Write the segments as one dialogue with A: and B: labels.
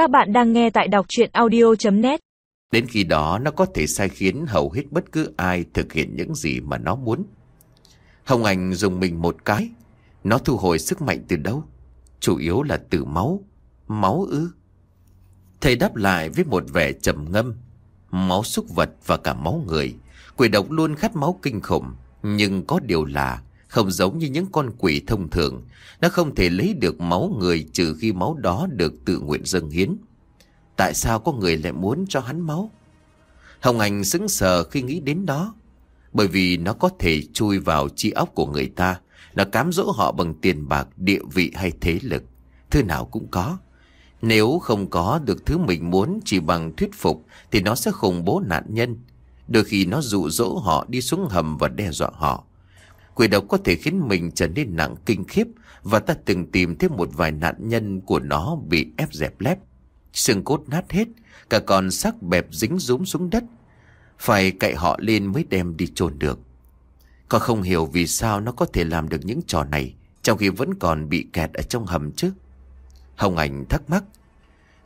A: Các bạn đang nghe tại đọc chuyện audio.net
B: Đến khi đó, nó có thể sai khiến hầu hết bất cứ ai thực hiện những gì mà nó muốn. Hồng Anh dùng mình một cái. Nó thu hồi sức mạnh từ đâu? Chủ yếu là từ máu. Máu ư? Thầy đáp lại với một vẻ trầm ngâm. Máu súc vật và cả máu người. Quỷ độc luôn khát máu kinh khủng. Nhưng có điều là không giống như những con quỷ thông thường. Nó không thể lấy được máu người trừ khi máu đó được tự nguyện dâng hiến. Tại sao có người lại muốn cho hắn máu? Hồng Anh sững sờ khi nghĩ đến đó. Bởi vì nó có thể chui vào chi óc của người ta. Nó cám dỗ họ bằng tiền bạc, địa vị hay thế lực. Thứ nào cũng có. Nếu không có được thứ mình muốn chỉ bằng thuyết phục thì nó sẽ khủng bố nạn nhân. Đôi khi nó dụ dỗ họ đi xuống hầm và đe dọa họ. Quỷ độc có thể khiến mình trở nên nặng kinh khiếp và ta từng tìm thấy một vài nạn nhân của nó bị ép dẹp lép. Xương cốt nát hết, cả còn xác bẹp dính rúm xuống đất. Phải cậy họ lên mới đem đi chôn được. Có không hiểu vì sao nó có thể làm được những trò này trong khi vẫn còn bị kẹt ở trong hầm chứ? Hồng Ảnh thắc mắc.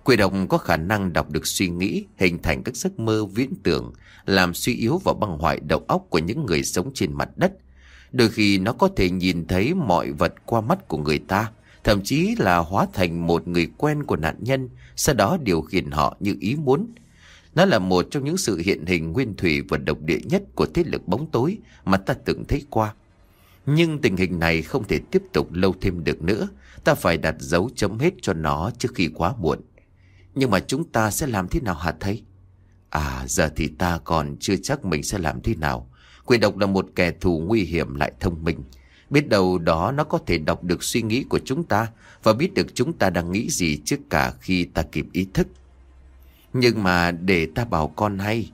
B: Quỷ độc có khả năng đọc được suy nghĩ, hình thành các giấc mơ viễn tưởng, làm suy yếu và băng hoại đầu óc của những người sống trên mặt đất. Đôi khi nó có thể nhìn thấy mọi vật qua mắt của người ta, thậm chí là hóa thành một người quen của nạn nhân, sau đó điều khiển họ như ý muốn. Nó là một trong những sự hiện hình nguyên thủy và độc địa nhất của thế lực bóng tối mà ta từng thấy qua. Nhưng tình hình này không thể tiếp tục lâu thêm được nữa, ta phải đặt dấu chấm hết cho nó trước khi quá muộn. Nhưng mà chúng ta sẽ làm thế nào hả thầy? À giờ thì ta còn chưa chắc mình sẽ làm thế nào. Quỷ độc là một kẻ thù nguy hiểm lại thông minh. Biết đâu đó nó có thể đọc được suy nghĩ của chúng ta và biết được chúng ta đang nghĩ gì trước cả khi ta kịp ý thức. Nhưng mà để ta bảo con hay.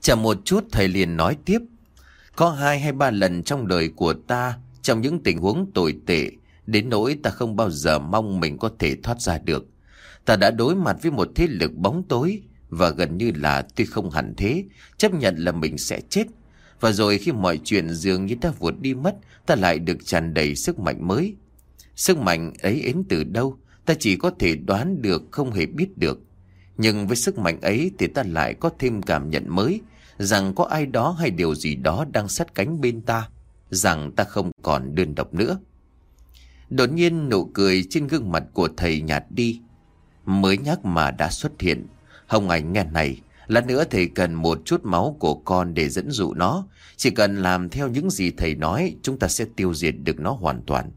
B: chả một chút thầy liền nói tiếp. Có hai hay ba lần trong đời của ta trong những tình huống tồi tệ đến nỗi ta không bao giờ mong mình có thể thoát ra được. Ta đã đối mặt với một thế lực bóng tối và gần như là tuy không hẳn thế, chấp nhận là mình sẽ chết. Và rồi khi mọi chuyện dường như ta vụt đi mất, ta lại được tràn đầy sức mạnh mới. Sức mạnh ấy đến từ đâu, ta chỉ có thể đoán được không hề biết được. Nhưng với sức mạnh ấy thì ta lại có thêm cảm nhận mới, rằng có ai đó hay điều gì đó đang sát cánh bên ta, rằng ta không còn đơn độc nữa. Đột nhiên nụ cười trên gương mặt của thầy nhạt đi. Mới nhắc mà đã xuất hiện. Hồng ảnh nghe này, lát nữa thầy cần một chút máu của con để dẫn dụ nó. Chỉ cần làm theo những gì thầy nói, chúng ta sẽ tiêu diệt được nó hoàn toàn.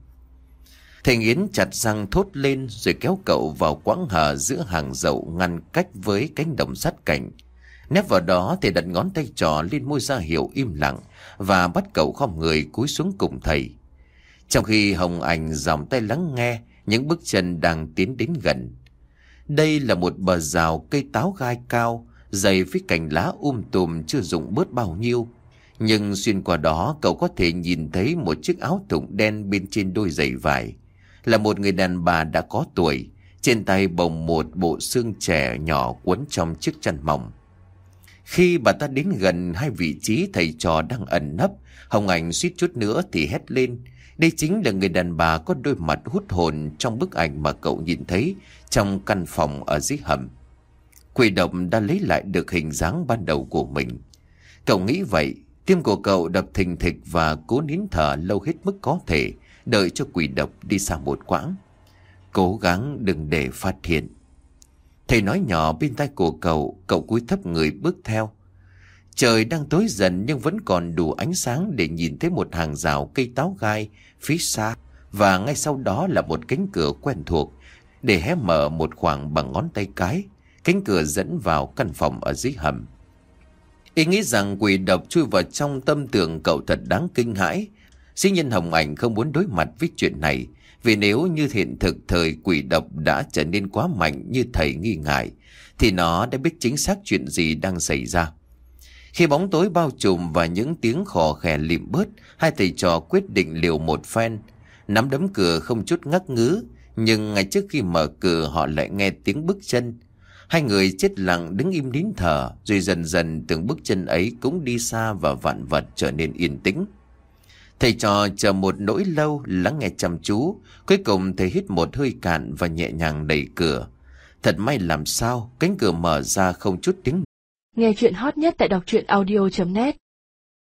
B: Thầy Nghiến chặt răng thốt lên rồi kéo cậu vào quãng hở giữa hàng dậu ngăn cách với cánh đồng sắt cảnh. Nép vào đó thầy đặt ngón tay trò lên môi ra hiệu im lặng và bắt cậu khom người cúi xuống cùng thầy. Trong khi Hồng Ảnh dòng tay lắng nghe những bước chân đang tiến đến gần. Đây là một bờ rào cây táo gai cao, dày với cành lá um tùm chưa dùng bớt bao nhiêu. Nhưng xuyên qua đó cậu có thể nhìn thấy một chiếc áo thụng đen bên trên đôi giày vải. Là một người đàn bà đã có tuổi, trên tay bồng một bộ xương trẻ nhỏ quấn trong chiếc chăn mỏng. Khi bà ta đến gần hai vị trí thầy trò đang ẩn nấp, Hồng Ảnh suýt chút nữa thì hét lên. Đây chính là người đàn bà có đôi mặt hút hồn trong bức ảnh mà cậu nhìn thấy trong căn phòng ở dưới hầm. Quỷ động đã lấy lại được hình dáng ban đầu của mình. Cậu nghĩ vậy, tim của cậu đập thình thịch và cố nín thở lâu hết mức có thể, đợi cho quỷ độc đi xa một quãng. Cố gắng đừng để phát hiện. Thầy nói nhỏ bên tay của cậu, cậu cúi thấp người bước theo. Trời đang tối dần nhưng vẫn còn đủ ánh sáng để nhìn thấy một hàng rào cây táo gai phía xa và ngay sau đó là một cánh cửa quen thuộc để hé mở một khoảng bằng ngón tay cái. Cánh cửa dẫn vào căn phòng ở dưới hầm. Ý nghĩ rằng quỷ độc chui vào trong tâm tưởng cậu thật đáng kinh hãi. Sĩ nhân Hồng Ảnh không muốn đối mặt với chuyện này vì nếu như hiện thực thời quỷ độc đã trở nên quá mạnh như thầy nghi ngại thì nó đã biết chính xác chuyện gì đang xảy ra. Khi bóng tối bao trùm và những tiếng khò khè lịm bớt, hai thầy trò quyết định liều một phen. Nắm đấm cửa không chút ngắc ngứ, nhưng ngay trước khi mở cửa họ lại nghe tiếng bước chân. Hai người chết lặng đứng im nín thở, rồi dần dần từng bước chân ấy cũng đi xa và vạn vật trở nên yên tĩnh. Thầy trò chờ một nỗi lâu lắng nghe chăm chú, cuối cùng thầy hít một hơi cạn và nhẹ nhàng đẩy cửa. Thật may làm sao, cánh cửa mở ra không chút tiếng.
C: Nghe chuyện hot nhất tại đọc truyện audio.net